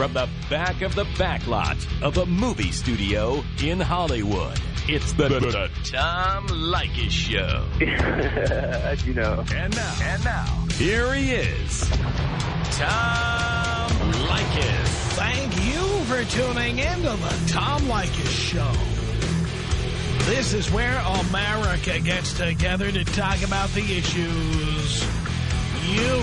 From the back of the backlot of a movie studio in Hollywood, it's the, the, the Tom Leykis Show. you know. And now, and now, here he is, Tom Leykis. Thank you for tuning in to the Tom Leykis Show. This is where America gets together to talk about the issues you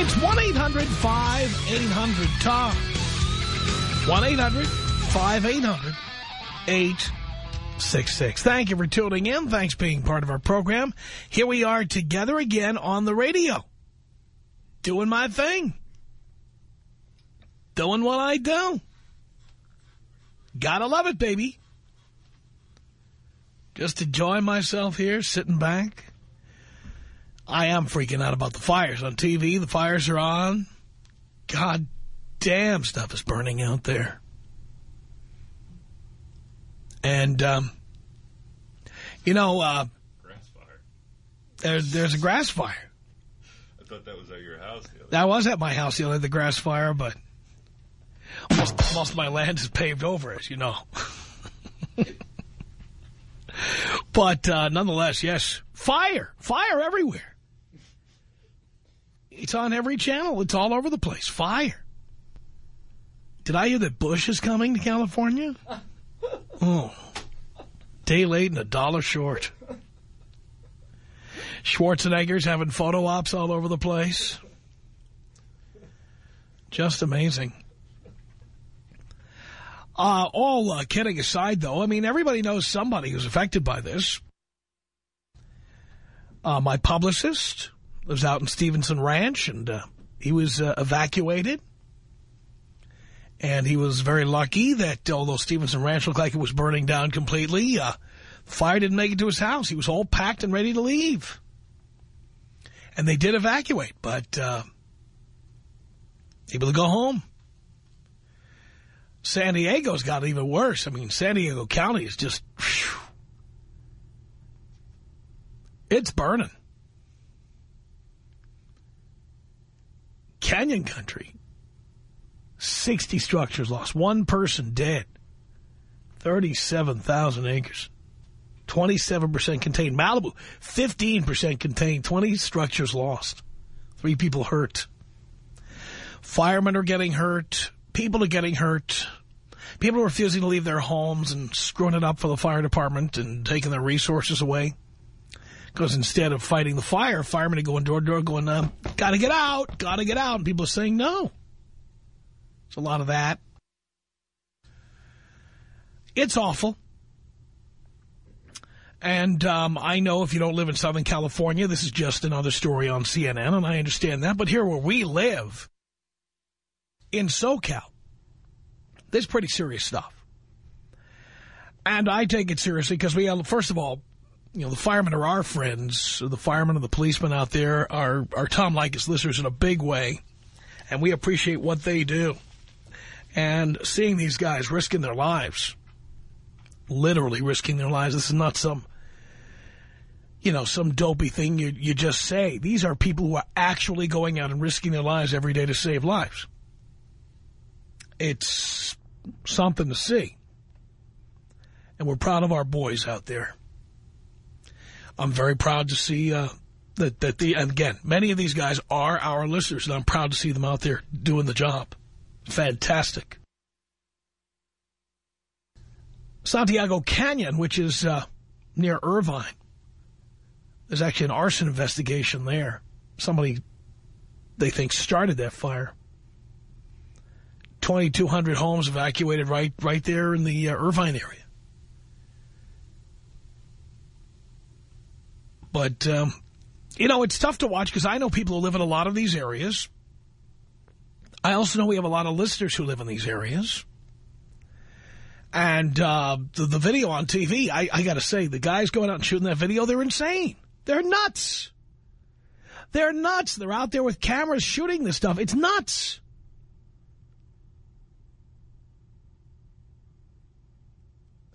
It's 1-800-5800-TOM. 1-800-5800-866. Thank you for tuning in. Thanks being part of our program. Here we are together again on the radio. Doing my thing. Doing what I do. Gotta love it, baby. Just enjoying myself here, sitting back. I am freaking out about the fires on TV. The fires are on. God damn stuff is burning out there. And, um, you know, uh, Grass fire. there, there's a grass fire. I thought that was at your house the other That was at my house the other the grass fire, but most, most of my land is paved over, as you know. but uh, nonetheless, yes, fire, fire everywhere. It's on every channel. It's all over the place. Fire. Did I hear that Bush is coming to California? Oh, day late and a dollar short. Schwarzenegger's having photo ops all over the place. Just amazing. Uh, all uh, kidding aside, though, I mean, everybody knows somebody who's affected by this. Uh, my publicist lives out in Stevenson Ranch, and uh, he was uh, evacuated. And he was very lucky that although Stevenson Ranch looked like it was burning down completely, uh, the fire didn't make it to his house. He was all packed and ready to leave. And they did evacuate, but uh, able to go home. San Diego's got even worse. I mean, San Diego County is just... Whew, it's burning. Canyon Country. 60 structures lost. One person dead. 37,000 acres. 27% contained. Malibu, 15% contained. 20 structures lost. Three people hurt. Firemen are getting hurt. People are getting hurt. People are refusing to leave their homes and screwing it up for the fire department and taking their resources away. Because instead of fighting the fire, firemen are going door to door going, uh, gotta get out, gotta get out. And people are saying no. It's a lot of that. It's awful. And um, I know if you don't live in Southern California, this is just another story on CNN, and I understand that. But here where we live, in SoCal, there's pretty serious stuff. And I take it seriously because we, have, first of all, you know, the firemen are our friends. The firemen and the policemen out there are, are Tom Leykis listeners in a big way. And we appreciate what they do. And seeing these guys risking their lives, literally risking their lives, this is not some, you know, some dopey thing you, you just say. These are people who are actually going out and risking their lives every day to save lives. It's something to see. And we're proud of our boys out there. I'm very proud to see uh, that, that the, and again, many of these guys are our listeners, and I'm proud to see them out there doing the job. Fantastic. Santiago Canyon, which is uh, near Irvine. There's actually an arson investigation there. Somebody, they think, started that fire. 2,200 homes evacuated right right there in the uh, Irvine area. But um, You know, it's tough to watch because I know people who live in a lot of these areas. I also know we have a lot of listeners who live in these areas. And uh, the, the video on TV, I, I got to say, the guys going out and shooting that video, they're insane. They're nuts. They're nuts. They're out there with cameras shooting this stuff. It's nuts.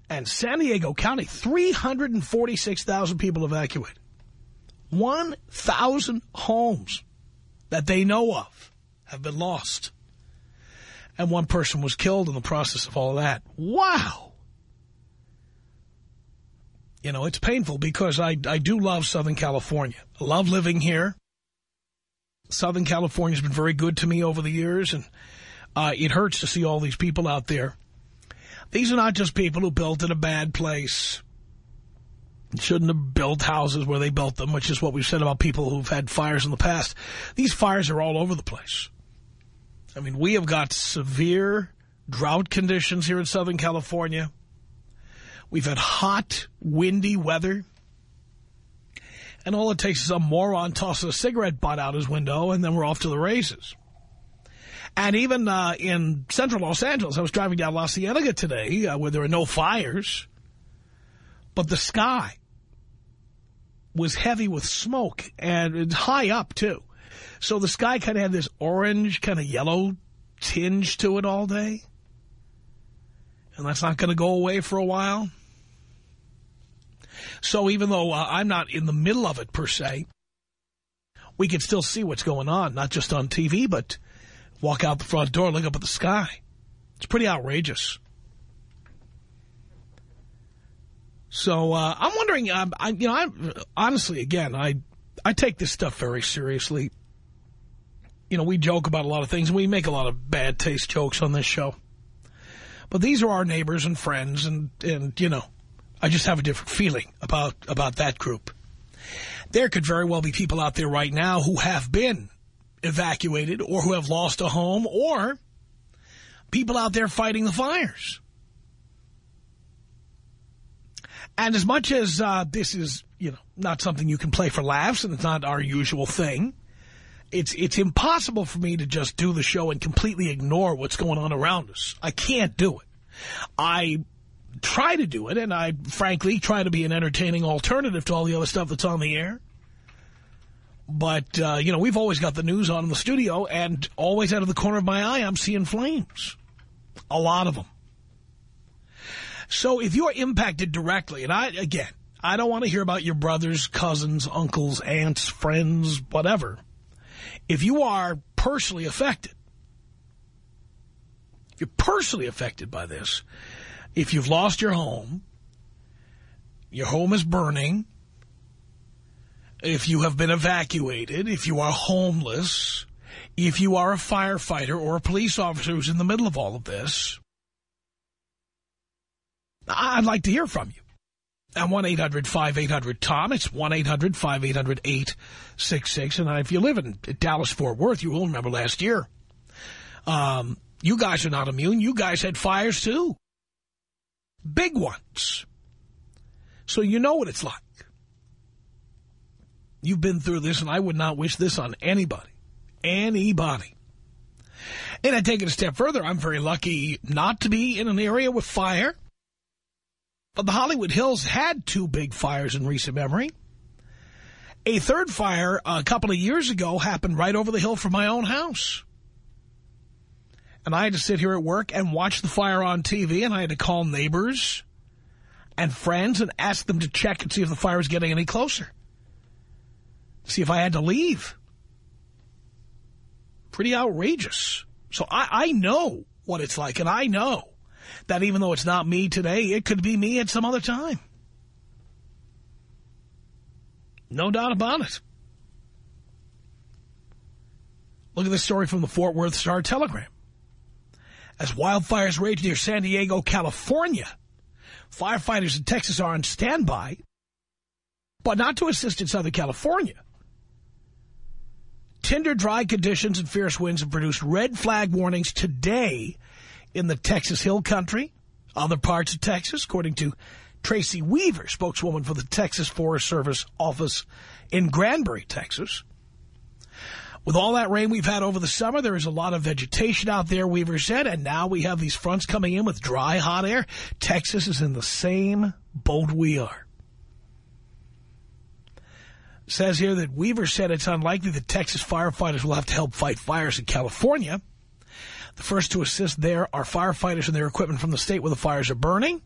And San Diego County, 346,000 people evacuated. 1,000 homes that they know of have been lost. And one person was killed in the process of all that. Wow. You know, it's painful because I, I do love Southern California. I love living here. Southern California's been very good to me over the years, and uh, it hurts to see all these people out there. These are not just people who built in a bad place. Shouldn't have built houses where they built them, which is what we've said about people who've had fires in the past. These fires are all over the place. I mean, we have got severe drought conditions here in Southern California. We've had hot, windy weather. And all it takes is a moron tossing a cigarette butt out his window, and then we're off to the races. And even uh, in central Los Angeles, I was driving down La Cienega today, uh, where there are no fires, but the sky was heavy with smoke, and it's high up, too. So the sky kind of had this orange, kind of yellow tinge to it all day. And that's not going to go away for a while. So even though uh, I'm not in the middle of it per se, we can still see what's going on, not just on TV, but walk out the front door, look up at the sky. It's pretty outrageous. So uh, I'm wondering, um, I, you know, I'm honestly, again, I I take this stuff very seriously. You know, we joke about a lot of things, we make a lot of bad taste jokes on this show. But these are our neighbors and friends, and, and you know, I just have a different feeling about, about that group. There could very well be people out there right now who have been evacuated or who have lost a home or people out there fighting the fires. And as much as uh, this is, you know, not something you can play for laughs and it's not our usual thing, it's it's impossible for me to just do the show and completely ignore what's going on around us. I can't do it. I try to do it, and I, frankly, try to be an entertaining alternative to all the other stuff that's on the air. But, uh, you know, we've always got the news on in the studio, and always out of the corner of my eye, I'm seeing flames. A lot of them. So if you're impacted directly, and I, again, I don't want to hear about your brothers, cousins, uncles, aunts, friends, whatever. If you are personally affected, if you're personally affected by this, if you've lost your home, your home is burning, if you have been evacuated, if you are homeless, if you are a firefighter or a police officer who's in the middle of all of this, I'd like to hear from you. At 1-800-5800-TOM. It's 1-800-5800-866. And if you live in Dallas-Fort Worth, you will remember last year. Um, you guys are not immune. You guys had fires, too. Big ones. So you know what it's like. You've been through this, and I would not wish this on anybody. Anybody. And I take it a step further. I'm very lucky not to be in an area with fire. But the Hollywood Hills had two big fires in recent memory. A third fire a couple of years ago happened right over the hill from my own house. And I had to sit here at work and watch the fire on TV, and I had to call neighbors and friends and ask them to check and see if the fire was getting any closer. See if I had to leave. Pretty outrageous. So I, I know what it's like, and I know that even though it's not me today, it could be me at some other time. No doubt about it. Look at this story from the Fort Worth Star-Telegram. As wildfires rage near San Diego, California, firefighters in Texas are on standby, but not to assist in Southern California. Tinder dry conditions and fierce winds have produced red flag warnings today in the Texas Hill Country, other parts of Texas, according to Tracy Weaver, spokeswoman for the Texas Forest Service office in Granbury, Texas. With all that rain we've had over the summer, there is a lot of vegetation out there, Weaver said, and now we have these fronts coming in with dry, hot air. Texas is in the same boat we are. Says here that Weaver said it's unlikely that Texas firefighters will have to help fight fires in California. The first to assist there are firefighters and their equipment from the state where the fires are burning.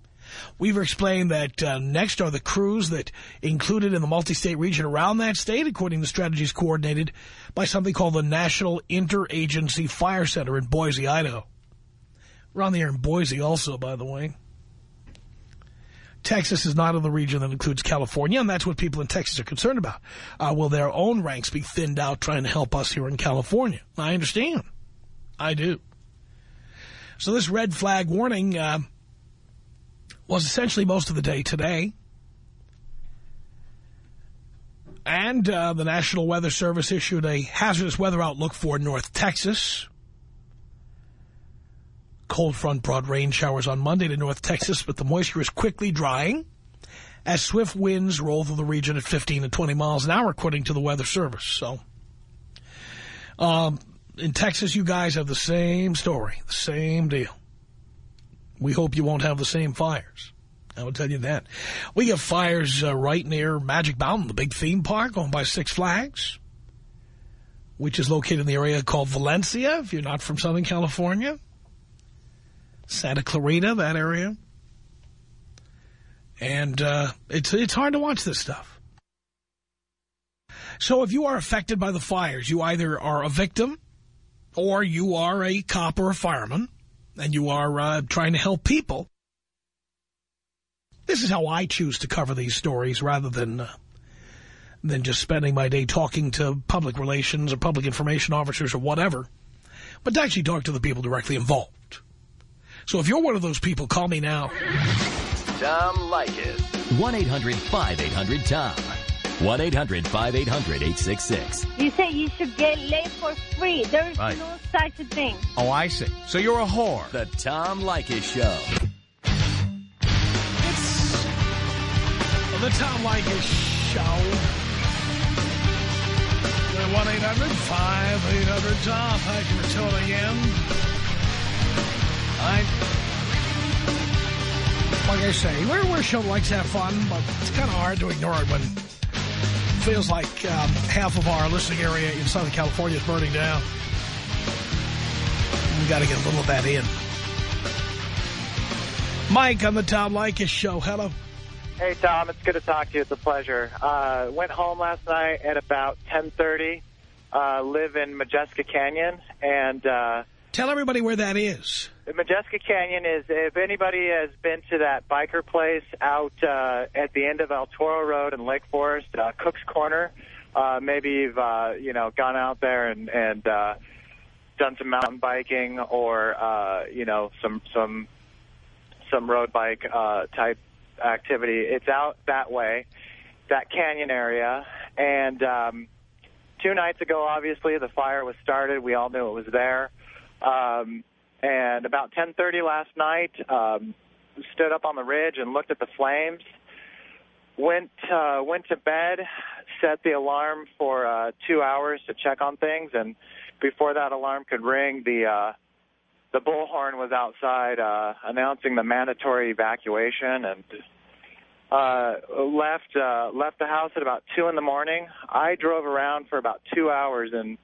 Weaver explained that uh, next are the crews that included in the multi-state region around that state, according to strategies coordinated by something called the National Interagency Fire Center in Boise, Idaho. We're on the air in Boise also, by the way. Texas is not in the region that includes California, and that's what people in Texas are concerned about. Uh, will their own ranks be thinned out trying to help us here in California? I understand. I do. So this red flag warning uh, was essentially most of the day today. And uh, the National Weather Service issued a hazardous weather outlook for North Texas. Cold front brought rain showers on Monday to North Texas, but the moisture is quickly drying as swift winds roll through the region at 15 to 20 miles an hour, according to the Weather Service. So, um, in Texas, you guys have the same story, the same deal. We hope you won't have the same fires. I will tell you that. We have fires uh, right near Magic Mountain, the big theme park owned by Six Flags, which is located in the area called Valencia, if you're not from Southern California. Santa Clarita, that area. And uh, it's, it's hard to watch this stuff. So if you are affected by the fires, you either are a victim or you are a cop or a fireman and you are uh, trying to help people, this is how I choose to cover these stories rather than uh, than just spending my day talking to public relations or public information officers or whatever, but to actually talk to the people directly involved. So if you're one of those people, call me now. Tom Leykis. 1-800-5800-TOM. 1-800-5800-866. You say you should get laid for free. There's Right. no such a thing. Oh, I see. So you're a whore. The Tom Leykis Show. It's the Tom Leykis Show. 1-800-5800-TOM. Thank you for tuning in. I, like I say, we're, we're a show that likes to have fun, but it's kind of hard to ignore it when it feels like um, half of our listening area in Southern California is burning down. we got to get a little of that in. Mike on the Tom Leykis Show. Hello. Hey, Tom. It's good to talk to you. It's a pleasure. Uh, went home last night at about 10:30. Uh, live in Modjeska Canyon, and uh, Tell everybody where that is. the Modjeska Canyon is. If anybody has been to that biker place out uh, at the end of El Toro Road in Lake Forest, uh, Cook's Corner, uh, maybe you've uh, you know gone out there and and uh, done some mountain biking or uh, you know some some some road bike uh, type activity. It's out that way, that canyon area. And um, two nights ago, obviously, the fire was started. We all knew it was there. Um, and about 10:30 last night, um, stood up on the ridge and looked at the flames. Went uh, went to bed, set the alarm for uh, two hours to check on things, and before that alarm could ring, the uh, the bullhorn was outside uh, announcing the mandatory evacuation, and uh, left uh, left the house at about two in the morning. I drove around for about two hours and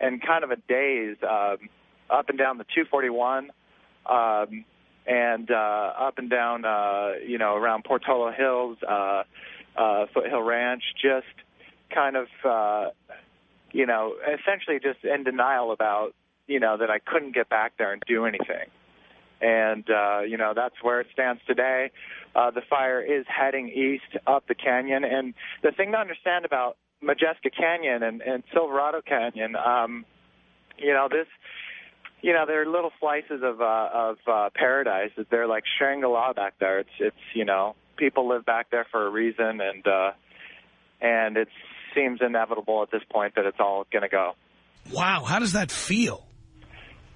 and kind of a daze um, up and down the 241 um, and uh, up and down uh, you know around Portola Hills, uh, uh, Foothill Ranch, just kind of uh, you know essentially just in denial about you know that I couldn't get back there and do anything. And, uh, you know, that's where it stands today. Uh, the fire is heading east up the canyon. And the thing to understand about Modjeska Canyon and, and Silverado Canyon, um, you know, this, you know, they're little slices of, uh, of, uh, paradise. They're like Shangri-La back there. It's, it's, you know, people live back there for a reason and, uh, and it seems inevitable at this point that it's all going to go. Wow, how does that feel?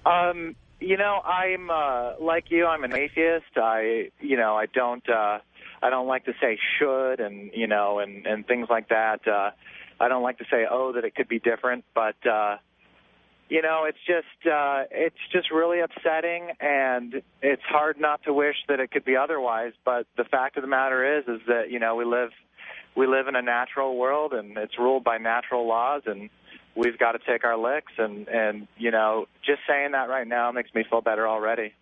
Um, you know, I'm uh, like you. I'm an atheist. I, you know, I don't. Uh, I don't like to say should and you know and and things like that. Uh, I don't like to say oh that it could be different, but uh, you know it's just uh, it's just really upsetting, and it's hard not to wish that it could be otherwise. But the fact of the matter is, is that you know we live we live in a natural world, and it's ruled by natural laws, and we've got to take our licks. And and you know just saying that right now makes me feel better already.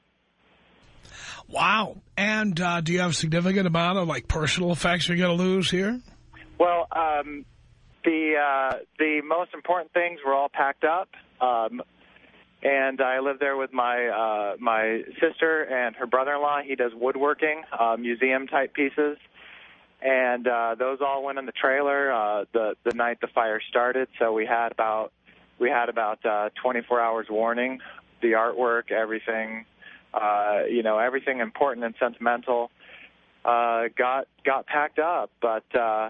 Wow. And uh, do you have a significant amount of, like, personal effects you're going to lose here? Well, um, the uh, the most important things were all packed up. Um, and I live there with my uh, my sister and her brother-in-law. He does woodworking, uh, museum-type pieces. And uh, those all went in the trailer uh, the the night the fire started. So we had about we had about uh, 24 hours warning. The artwork, everything uh, you know, everything important and sentimental uh, got got packed up. But uh,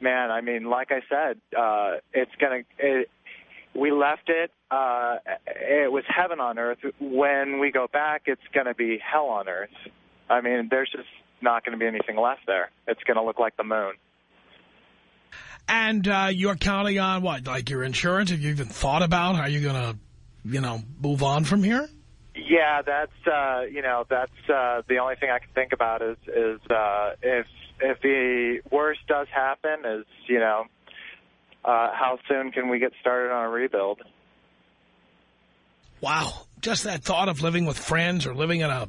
man, I mean, like I said, uh, it's gonna. It, we left it. Uh, it was heaven on earth. When we go back, it's going to be hell on earth. I mean, there's just not going to be anything left there. It's going to look like the moon. And uh, you're counting on what? Like your insurance? Have you even thought about how you're going to, you know, move on from here? Yeah, that's uh, you know that's uh, the only thing I can think about is is uh, if if the worst does happen is you know uh, how soon can we get started on a rebuild? Wow, just that thought of living with friends or living in a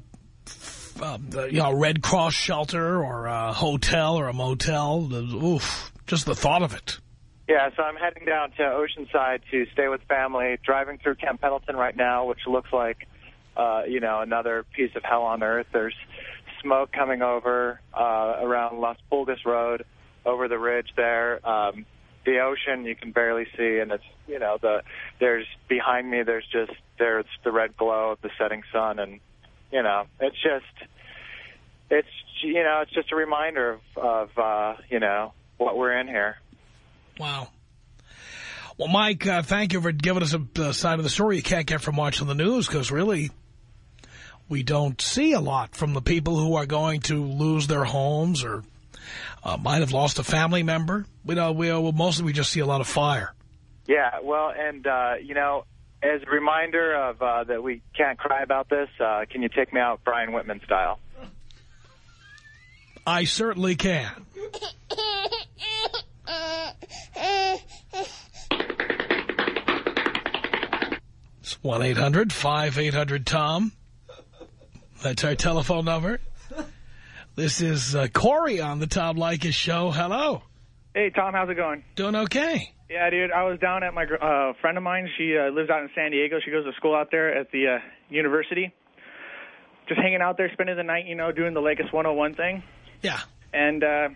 uh, you know Red Cross shelter or a hotel or a motel. Oof, just the thought of it. Yeah, so I'm heading down to Oceanside to stay with family, driving through Camp Pendleton right now, which looks like uh, you know, another piece of hell on earth. There's smoke coming over uh, around Las Pulgas Road over the ridge there. Um, the ocean you can barely see, and it's you know the there's behind me. There's just there's the red glow of the setting sun, and you know it's just it's you know it's just a reminder of of uh, you know what we're in here. Wow. Well, Mike, uh, thank you for giving us a, a side of the story you can't get from watching the news, because really, we don't see a lot from the people who are going to lose their homes or uh, might have lost a family member. We know we well, mostly we just see a lot of fire. Yeah, well, and uh, you know, as a reminder of uh, that we can't cry about this, uh, can you take me out Brian Whitman style? I certainly can. It's 1-800-5800-TOM. That's our telephone number. This is uh, Corey on the Tom Leykis show. Hello. Hey, Tom. How's it going? Doing okay. Yeah, dude. I was down at my uh, friend of mine. She uh, lives out in San Diego. She goes to school out there at the uh, university. Just hanging out there, spending the night, you know, doing the Leykis 101 thing. Yeah. And uh,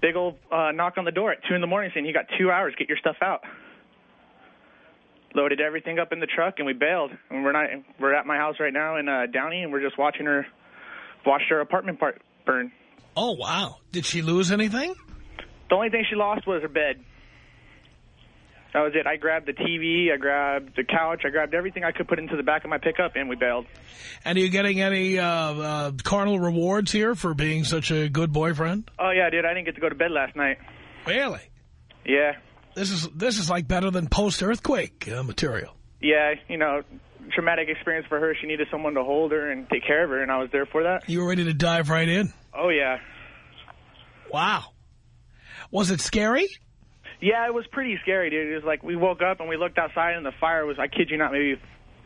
big old uh, knock on the door at 2 in the morning saying, you got two hours, get your stuff out loaded everything up in the truck and we bailed. And we're not we're at my house right now in uh, Downey and we're just watching her watch her apartment part burn. Oh wow! Did she lose anything? The only thing she lost was her bed. That was it. I grabbed the TV, I grabbed the couch, I grabbed everything I could put into the back of my pickup, and we bailed. And are you getting any uh, uh, carnal rewards here for being such a good boyfriend? Oh, yeah, dude. I didn't get to go to bed last night. Really? Yeah. This is this is like better than post-earthquake uh, material. Yeah, you know, traumatic experience for her. She needed someone to hold her and take care of her, and I was there for that. You were ready to dive right in? Oh, yeah. Wow. Was it scary? Yeah, it was pretty scary, dude. It was like we woke up and we looked outside and the fire was, I kid you not, maybe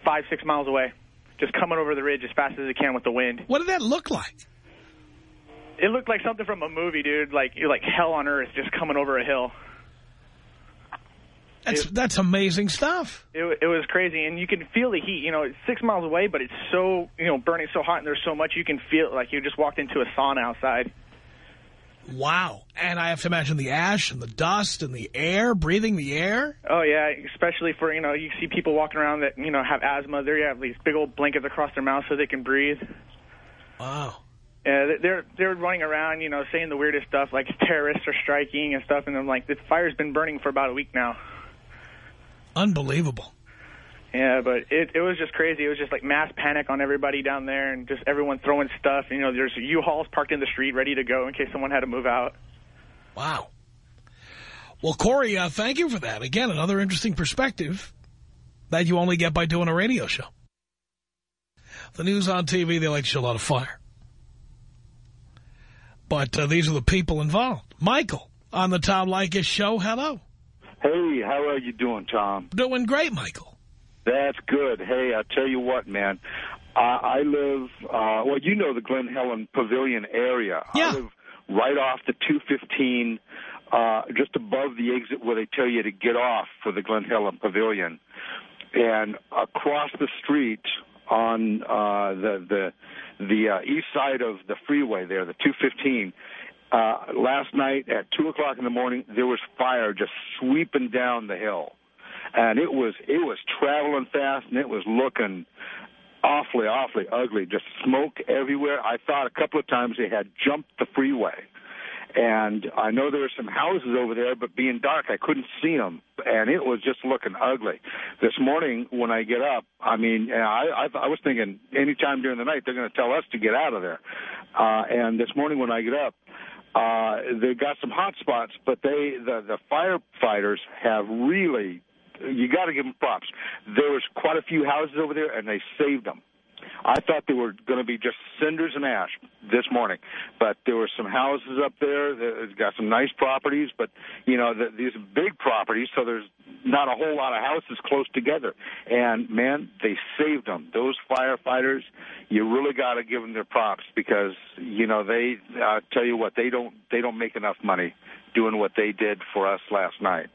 five, six miles away. Just coming over the ridge as fast as it can with the wind. What did that look like? It looked like something from a movie, dude. Like, like hell on earth just coming over a hill. That's it, that's amazing stuff. It, it was crazy, and you can feel the heat. You know, it's six miles away, but it's so you know burning so hot, and there's so much you can feel like you just walked into a sauna outside. Wow. And I have to imagine the ash and the dust and the air, breathing the air. Oh, yeah, especially for, you know, you see people walking around that, you know, have asthma. They have these big old blankets across their mouth so they can breathe. Wow. Yeah, they're they're running around, you know, saying the weirdest stuff, like terrorists are striking and stuff, and I'm like, the fire's been burning for about a week now. Unbelievable. Yeah, but it it was just crazy. It was just like mass panic on everybody down there, and just everyone throwing stuff. You know, there's U-Hauls parked in the street ready to go in case someone had to move out. Wow. Well, Corey, uh, thank you for that. Again, another interesting perspective that you only get by doing a radio show. The news on TV, they like to show a lot of fire. But uh, these are the people involved. Michael on the Tom Leykis show. Hello. Hey, how are you doing, Tom? Doing great, Michael. That's good. Hey, I tell you what, man. I, I live, uh, well, you know the Glen Helen Pavilion area. Yeah. I live right off the 215, uh, just above the exit where they tell you to get off for the Glen Helen Pavilion. And across the street on uh, the the the uh, east side of the freeway there, the 215, uh, last night at 2 o'clock in the morning, there was fire just sweeping down the hill. And it was it was traveling fast and it was looking awfully awfully ugly. Just smoke everywhere. I thought a couple of times they had jumped the freeway. And i know there were some houses over there but being dark i couldn't see them. And it was just looking ugly. This morning when i get up i mean i i, I was thinking any time during the night they're going to tell us to get out of there. Uh and this morning when i get up uh they got some hot spots but they the the firefighters have really you got to give them props. There was quite a few houses over there, and they saved them. I thought they were going to be just cinders and ash this morning, but there were some houses up there. It's got some nice properties, but you know the, these big properties, so there's not a whole lot of houses close together. And man, they saved them. Those firefighters, you really got to give them their props because you know they uh, tell you what they don't they don't make enough money doing what they did for us last night.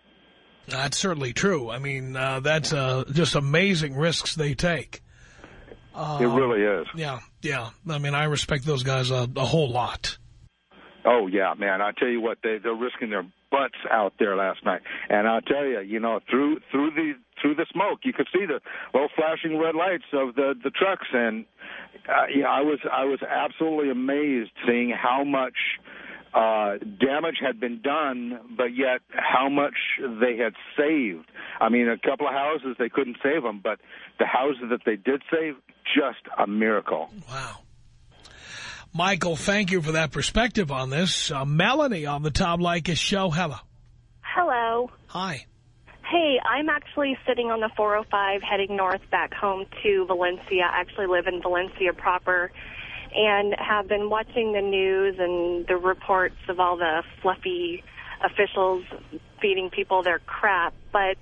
That's certainly true. I mean, uh, that's uh, just amazing risks they take. Uh, it really is. Yeah, yeah. I mean, I respect those guys a, a, whole lot. Oh, yeah, man. I tell you what, they, they're risking their butts out there last night. And I'll tell you, you know, through through the through the smoke, you could see the little flashing red lights of the the trucks. And, uh, yeah, I was I was absolutely amazed seeing how much uh, damage had been done, but yet how much they had saved. I mean, a couple of houses, they couldn't save them, but the houses that they did save, just a miracle. Wow. Michael, thank you for that perspective on this. Uh, Melanie on the Tom Leykis show. Hello. Hello. Hi. Hey, I'm actually sitting on the 405 heading north back home to Valencia. I actually live in Valencia proper and have been watching the news and the reports of all the fluffy officials feeding people their crap. But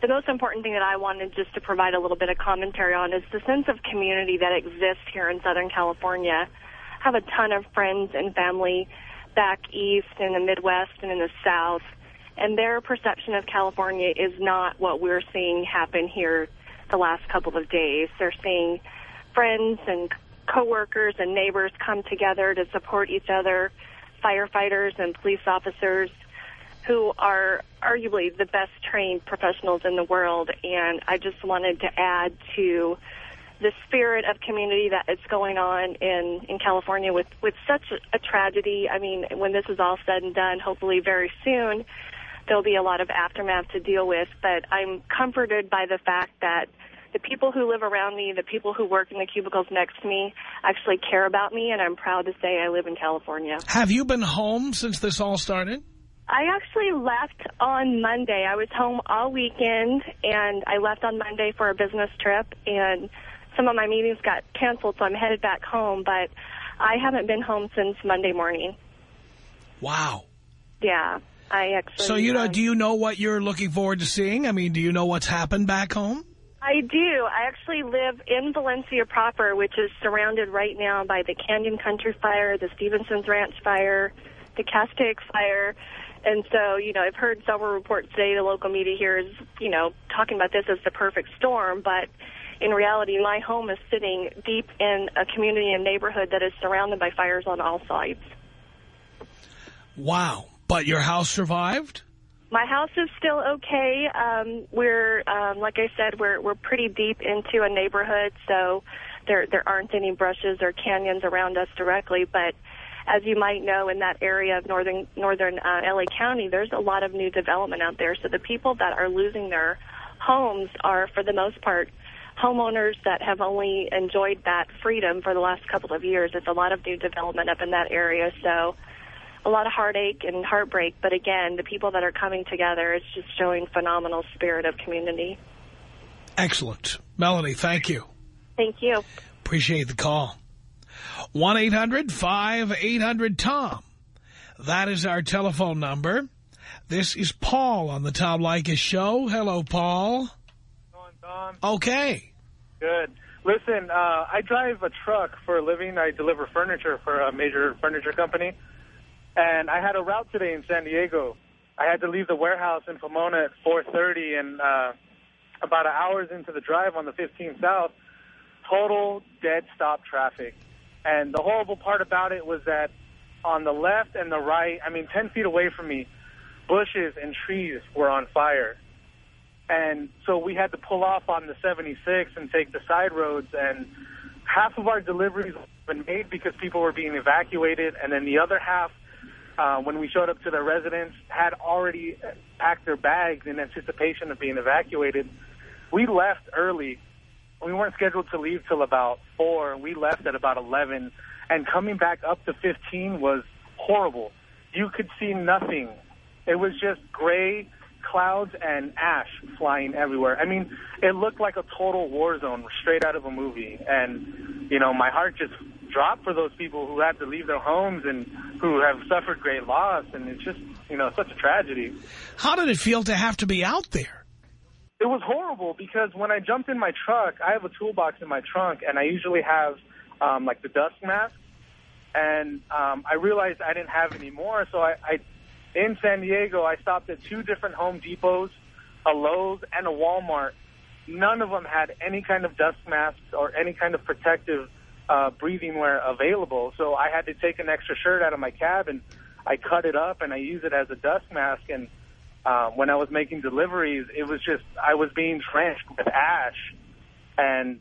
the most important thing that I wanted just to provide a little bit of commentary on is the sense of community that exists here in Southern California. I have a ton of friends and family back east in the Midwest and in the South, and their perception of California is not what we're seeing happen here the last couple of days. They're seeing friends and coworkers and neighbors come together to support each other, firefighters and police officers who are arguably the best trained professionals in the world. And I just wanted to add to the spirit of community that is going on in, in California with, with such a tragedy. I mean, when this is all said and done, hopefully very soon, there'll be a lot of aftermath to deal with. But I'm comforted by the fact that the people who live around me, the people who work in the cubicles next to me actually care about me, and I'm proud to say I live in California. Have you been home since this all started? I actually left on Monday. I was home all weekend, and I left on Monday for a business trip, and some of my meetings got canceled, so I'm headed back home, but I haven't been home since Monday morning. Wow. Yeah, I actually... So, you know, do you know what you're looking forward to seeing? I mean, do you know what's happened back home? I do. I actually live in Valencia proper, which is surrounded right now by the Canyon Country Fire, the Stevenson's Ranch Fire, the Castaic Fire. And so, you know, I've heard several reports today. The local media here is, you know, talking about this as the perfect storm. But in reality, my home is sitting deep in a community and neighborhood that is surrounded by fires on all sides. Wow. But your house survived? My house is still okay. Um, we're, um, like I said, we're we're pretty deep into a neighborhood, so there there aren't any brushes or canyons around us directly. But as you might know, in that area of northern northern uh, LA County, there's a lot of new development out there. So the people that are losing their homes are, for the most part, homeowners that have only enjoyed that freedom for the last couple of years. It's a lot of new development up in that area, so a lot of heartache and heartbreak. But again, the people that are coming together, it's just showing phenomenal spirit of community. Excellent. Melanie, thank you. Thank you. Appreciate the call. 1-800-5800-TOM. That is our telephone number. This is Paul on the Tom Leykis Show. Hello, Paul. Going, Tom? Okay. Good. Listen, uh, I drive a truck for a living. I deliver furniture for a major furniture company. And I had a route today in San Diego. I had to leave the warehouse in Pomona at 4.30, and uh, about an hour's into the drive on the 15 South, total dead stop traffic. And the horrible part about it was that on the left and the right, I mean, 10 feet away from me, bushes and trees were on fire. And so we had to pull off on the 76 and take the side roads. And half of our deliveries have been made because people were being evacuated. And then the other half, uh, when we showed up to their residence, had already packed their bags in anticipation of being evacuated. We left early. We weren't scheduled to leave till about 4. We left at about 11. And coming back up to 15 was horrible. You could see nothing. It was just gray clouds and ash flying everywhere. I mean, it looked like a total war zone straight out of a movie. And, you know, my heart just dropped for those people who had to leave their homes and who have suffered great loss. And it's just, you know, such a tragedy. How did it feel to have to be out there? It was horrible because when I jumped in my truck, I have a toolbox in my trunk, and I usually have, um, like, the dust mask. And um, I realized I didn't have any more, so I, I in San Diego, I stopped at two different Home Depots, a Lowe's, and a Walmart. None of them had any kind of dust masks or any kind of protective uh, breathing wear available. So I had to take an extra shirt out of my cab and I cut it up and I use it as a dust mask. And uh, when I was making deliveries, it was just I was being drenched with ash. And,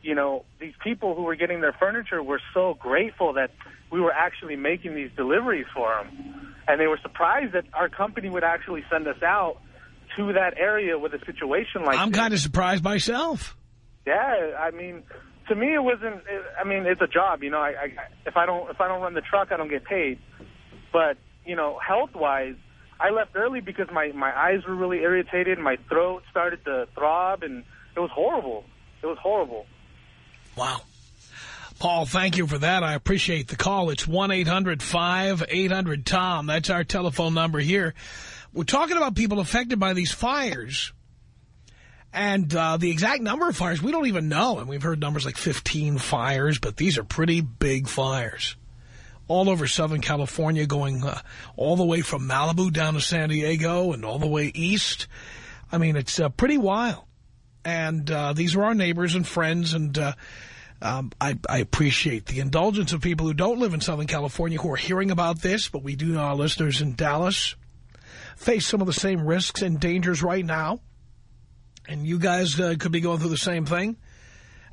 you know, these people who were getting their furniture were so grateful that we were actually making these deliveries for them. And they were surprised that our company would actually send us out to that area with a situation like I'm kind of surprised myself. Yeah, I mean, to me it wasn't. I mean, it's a job, you know. I, I if I don't if I don't run the truck, I don't get paid. But you know, health wise, I left early because my my eyes were really irritated. My throat started to throb, and it was horrible. It was horrible. Wow. Paul, thank you for that. I appreciate the call. It's 1-800-5800-TOM. That's our telephone number here. We're talking about people affected by these fires. And uh, the exact number of fires, we don't even know. And we've heard numbers like 15 fires, but these are pretty big fires. All over Southern California, going uh, all the way from Malibu down to San Diego and all the way east. I mean, it's uh, pretty wild. And uh, these are our neighbors and friends, and uh, um, I, I, appreciate the indulgence of people who don't live in Southern California who are hearing about this, but we do know our listeners in Dallas face some of the same risks and dangers right now. And you guys uh, could be going through the same thing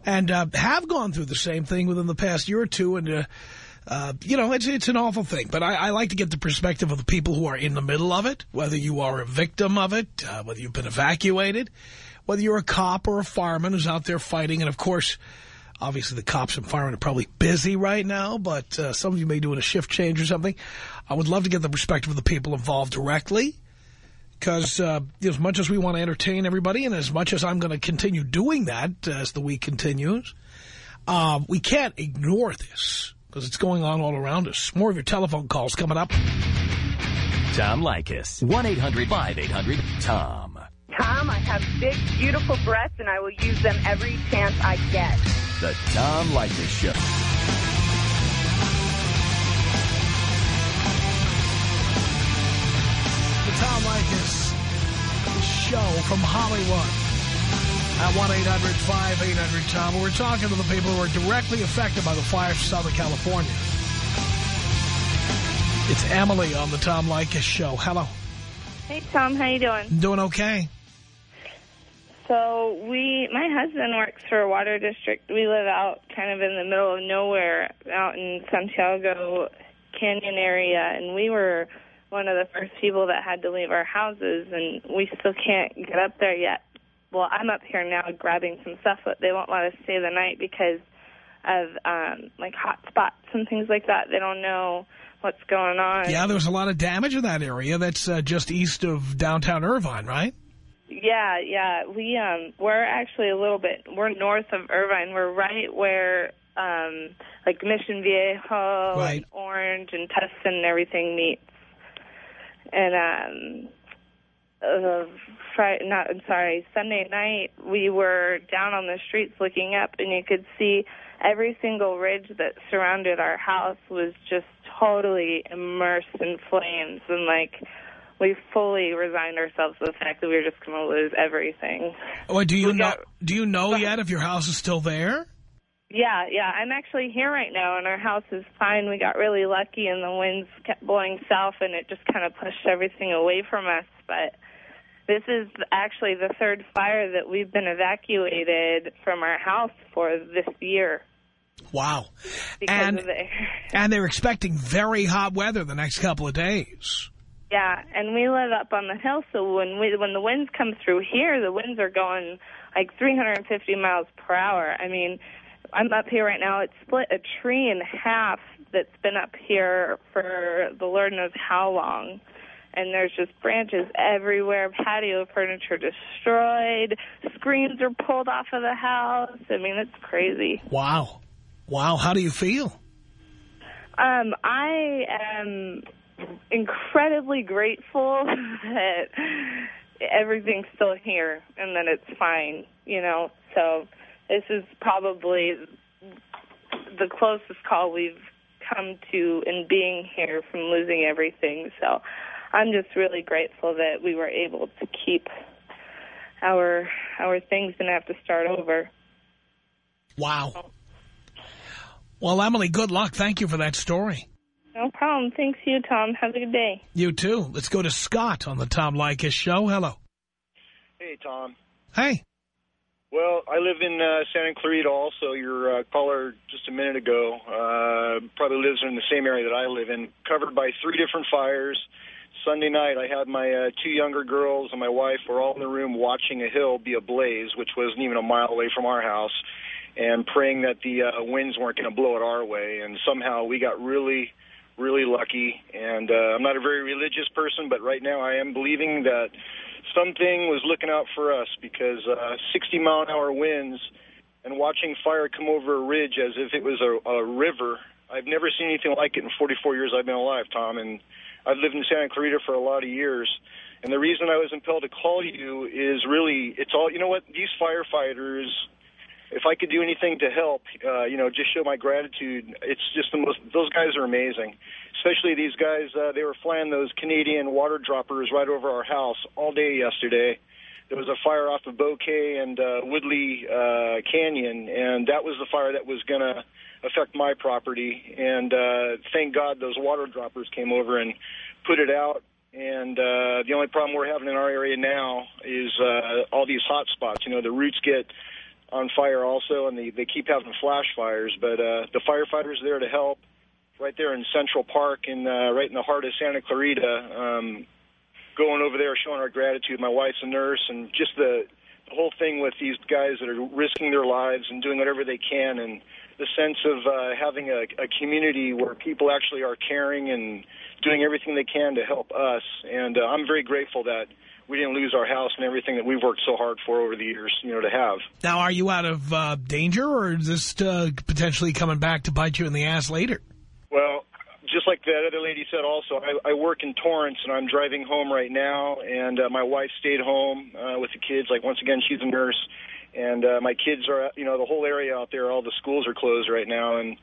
and uh, have gone through the same thing within the past year or two. And, uh, uh you know, it's, it's an awful thing. But I, I, like to get the perspective of the people who are in the middle of it, whether you are a victim of it, uh, whether you've been evacuated, whether you're a cop or a fireman who's out there fighting. And, of course, Obviously, the cops and firemen are probably busy right now, but uh, some of you may do a shift change or something. I would love to get the perspective of the people involved directly because uh, as much as we want to entertain everybody and as much as I'm going to continue doing that as the week continues, um, we can't ignore this because it's going on all around us. More of your telephone calls coming up. Tom Leykis. 1-800-5800-TOM. Tom, I have big, beautiful breasts, and I will use them every chance I get. The Tom Leykis Show. The Tom Leykis Show from Hollywood at 1-800-5800-TOM. We're talking to the people who are directly affected by the fires in Southern California. It's Emily on the Tom Leykis Show. Hello. Hey, Tom. How you doing? Doing okay. So we, my husband works for a water district. We live out kind of in the middle of nowhere out in Santiago Canyon area, and we were one of the first people that had to leave our houses, and we still can't get up there yet. Well, I'm up here now grabbing some stuff, but they won't let us stay the night because of um, like hot spots and things like that. They don't know what's going on. Yeah, there was a lot of damage in that area. That's uh, just east of downtown Irvine, right? Yeah, yeah. We um we're actually a little bit we're north of Irvine. We're right where um like Mission Viejo Right. and Orange and Tustin and everything meets. And um uh, Friday, not I'm sorry, Sunday night we were down on the streets looking up and you could see every single ridge that surrounded our house was just totally immersed in flames and like we fully resigned ourselves to the fact that we were just going to lose everything. Well, do you We know? got- Do you know yet if your house is still there? Yeah, yeah. I'm actually here right now, and our house is fine. We got really lucky, and the winds kept blowing south, and it just kind of pushed everything away from us. But this is actually the third fire that we've been evacuated from our house for this year Wow. because And of the and they're expecting very hot weather the next couple of days. Yeah, and we live up on the hill, so when we when the winds come through here, the winds are going like 350 miles per hour. I mean, I'm up here right now. It split a tree in half that's been up here for the Lord knows how long. And there's just branches everywhere, patio furniture destroyed, screens are pulled off of the house. I mean, it's crazy. Wow. Wow. How do you feel? Um, I am incredibly grateful that everything's still here and that it's fine, you know. So this is probably the closest call we've come to in being here from losing everything. So I'm just really grateful that we were able to keep our our things and have to start over. Wow. Well, Emily, good luck. Thank you for that story. No problem. Thanks you, Tom. Have a good day. You too. Let's go to Scott on the Tom Leykis show. Hello. Hey, Tom. Hey. Well, I live in uh, Santa Clarita also. Your uh, caller just a minute ago uh, probably lives in the same area that I live in, covered by three different fires. Sunday night, I had my uh, two younger girls and my wife were all in the room watching a hill be ablaze, which wasn't even a mile away from our house, and praying that the uh, winds weren't going to blow it our way. And somehow we got really, really lucky. And uh, I'm not a very religious person, but right now I am believing that something was looking out for us because uh, 60 mile an hour winds and watching fire come over a ridge as if it was a, a river. I've never seen anything like it in 44 years I've been alive, Tom, and I've lived in Santa Clarita for a lot of years. And the reason I was impelled to call you is really, it's all, you know what, these firefighters, if I could do anything to help, uh, you know, just show my gratitude, it's just the most, those guys are amazing. Especially these guys, uh, they were flying those Canadian water droppers right over our house all day yesterday. There was a fire off of Bouquet and uh, Woodley uh, Canyon, and that was the fire that was going to affect my property. And uh, thank God those water droppers came over and put it out. And uh, the only problem we're having in our area now is uh, all these hot spots. You know, the roots get on fire also, and they, they keep having flash fires. But uh, the firefighters there to help. Right there in Central Park, and uh, right in the heart of Santa Clarita, um, going over there, showing our gratitude. My wife's a nurse, and just the, the whole thing with these guys that are risking their lives and doing whatever they can, and the sense of uh, having a, a community where people actually are caring and doing everything they can to help us. And uh, I'm very grateful that we didn't lose our house and everything that we've worked so hard for over the years, you know, to have. Now, are you out of uh, danger, or is this uh, potentially coming back to bite you in the ass later? Well, just like that other lady said also, I, I work in Torrance, and I'm driving home right now, and uh, my wife stayed home uh, with the kids. Like, once again, she's a nurse, and uh, my kids are, you know, the whole area out there, all the schools are closed right now, and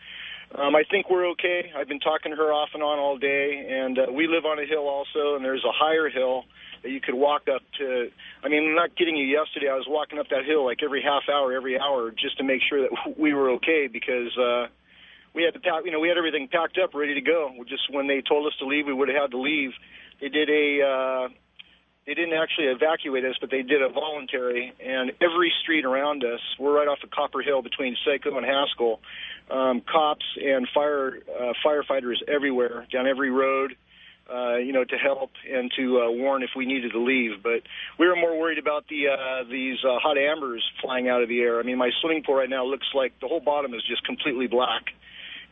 um, I think we're okay. I've been talking to her off and on all day, and uh, we live on a hill also, and there's a higher hill that you could walk up to. I mean, I'm not kidding you. Yesterday, I was walking up that hill like every half hour, every hour, just to make sure that we were okay because uh, we had to pack. You know, we had everything packed up, ready to go. We just when they told us to leave, we would have had to leave. They did a. Uh, they didn't actually evacuate us, but they did a voluntary. And every street around us, we're right off of Copper Hill between Seco and Haskell. Um, cops and fire uh, firefighters everywhere down every road. uh, you know, to help and to uh, warn if we needed to leave. But we were more worried about the uh, these uh, hot ambers flying out of the air. I mean, my swimming pool right now looks like the whole bottom is just completely black.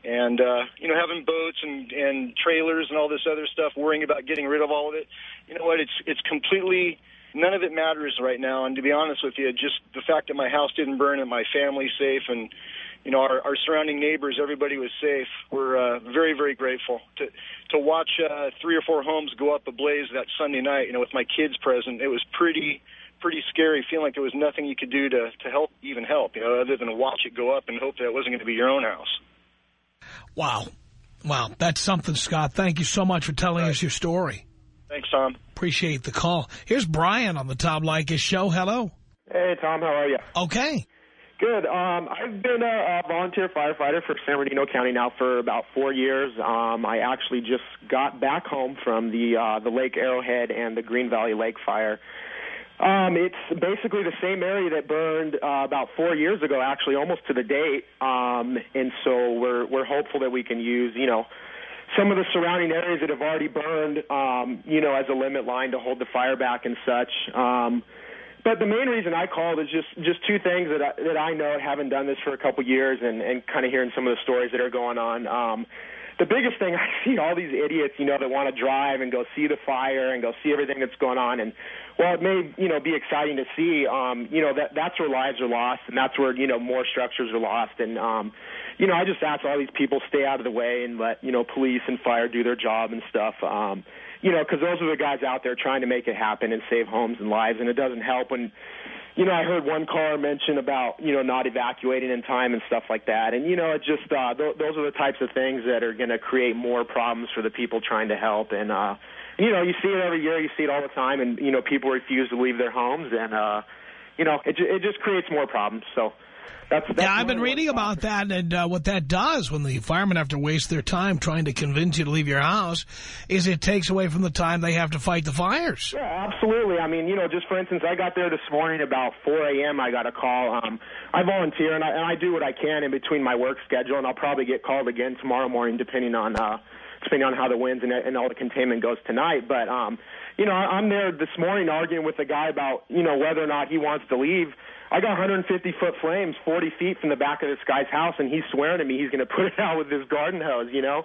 And uh, you know, having boats and and trailers and all this other stuff, worrying about getting rid of all of it. You know what? It's it's completely none of it matters right now. And to be honest with you, just the fact that my house didn't burn and my family's safe and you know, our, our surrounding neighbors, everybody was safe. We're uh, very, very grateful to to watch uh, three or four homes go up ablaze that Sunday night. You know, with my kids present, it was pretty, pretty scary. Feeling like there was nothing you could do to to help, even help. You know, other than watch it go up and hope that it wasn't going to be your own house. Wow, wow, that's something, Scott. Thank you so much for telling right. us your story. Thanks, Tom. Appreciate the call. Here's Brian on the Tom Leykis show. Hello. Hey, Tom. How are you? Okay. Good. Um, I've been a, a volunteer firefighter for San Bernardino County now for about four years. Um, I actually just got back home from the uh, the Lake Arrowhead and the Green Valley Lake fire. Um, it's basically the same area that burned uh, about four years ago, actually, almost to the date. Um, and so we're we're hopeful that we can use, you know, some of the surrounding areas that have already burned, um, you know, as a limit line to hold the fire back and such. Um, but the main reason I called is just just two things that I, that I know haven't done this for a couple years, and and kind of hearing some of the stories that are going on. Um, the biggest thing I see all these idiots, you know, that want to drive and go see the fire and go see everything that's going on. And while it may, you know, be exciting to see, um, you know, that that's where lives are lost and that's where, you know, more structures are lost. And, um, you know, I just ask all these people stay out of the way and let, you know, police and fire do their job and stuff. Um, you know, because those are the guys out there trying to make it happen and save homes and lives. And it doesn't help when, you know, I heard one caller mention about, you know, not evacuating in time and stuff like that. And, you know, it just, uh, th- those are the types of things that are going to create more problems for the people trying to help. And, uh, you know, you see it every year, you see it all the time, and, you know, people refuse to leave their homes. And, uh, you know, it, it just creates more problems. So, that's, that's yeah, I've been reading about that and uh, what that does when the firemen have to waste their time trying to convince you to leave your house is it takes away from the time they have to fight the fires. Yeah, absolutely. I mean, you know, just for instance, I got there this morning about 4 a.m. I got a call. Um, I volunteer and I, and I do what I can in between my work schedule, and I'll probably get called again tomorrow morning depending on uh, depending on how the winds and, and all the containment goes tonight. But um, you know, I'm there this morning arguing with a guy about you know whether or not he wants to leave. I got 150 foot flames 40 feet from the back of this guy's house, and he's swearing to me he's going to put it out with his garden hose, you know.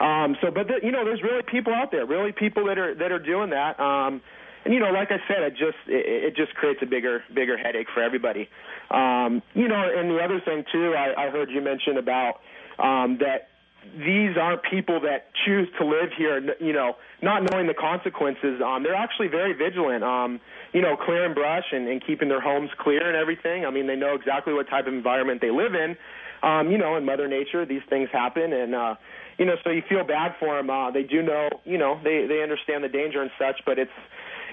Um, so, but the, you know, there's really people out there, really people that are that are doing that. Um, and you know, like I said, it just it, it just creates a bigger bigger headache for everybody. Um, you know, and the other thing too, I, I heard you mention about um, that these aren't people that choose to live here, you know, not knowing the consequences. Um, they're actually very vigilant, um, you know, clearing brush and, and keeping their homes clear and everything. I mean, they know exactly what type of environment they live in. Um, you know, in Mother Nature, these things happen, and uh, you know, so you feel bad for them. Uh, they do know, you know, they they understand the danger and such, but it's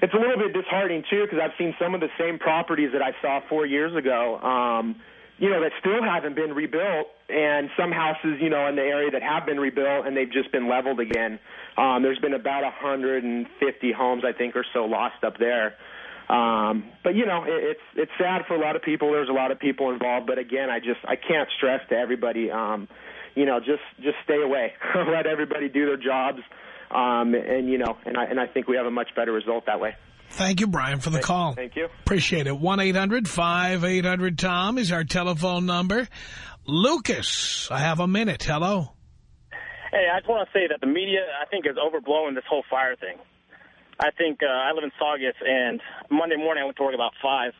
it's a little bit disheartening too because I've seen some of the same properties that I saw four years ago. Um, you know, that still haven't been rebuilt, and some houses, you know, in the area that have been rebuilt and they've just been leveled again. Um, there's been about 150 homes, I think, or so lost up there. Um, but you know, it, it's it's sad for a lot of people. There's a lot of people involved, but again, I just I can't stress to everybody, um, you know, just just stay away. Let everybody do their jobs, um, and you know, and I and I think we have a much better result that way. Thank you, Brian, for the thank, call. Thank you. Appreciate it. 1-800-5800-TOM is our telephone number. Lucas, I have a minute. Hello. Hey, I just want to say that the media, I think, is overblowing this whole fire thing. I think uh, I live in Saugus, and Monday morning I went to work about 5,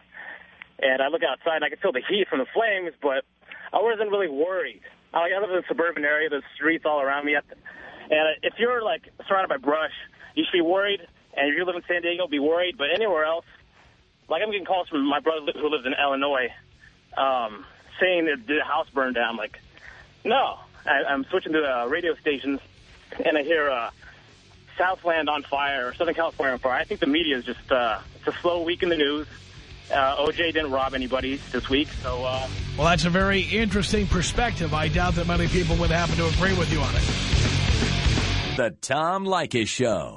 and I look outside and I can feel the heat from the flames, but I wasn't really worried. I live in a suburban area. There's streets all around me. And if you're, like, surrounded by brush, you should be worried and if you live in San Diego, be worried. But anywhere else, like I'm getting calls from my brother who lives in Illinois um, saying that the house burned down. I'm like, no. I, I'm switching to uh, radio stations, and I hear uh, Southland on fire or Southern California on fire. I think the media is just uh, it's a slow week in the news. Uh, OJ didn't rob anybody this week, so... Uh, well, that's a very interesting perspective. I doubt that many people would happen to agree with you on it. The Tom Leykis Show.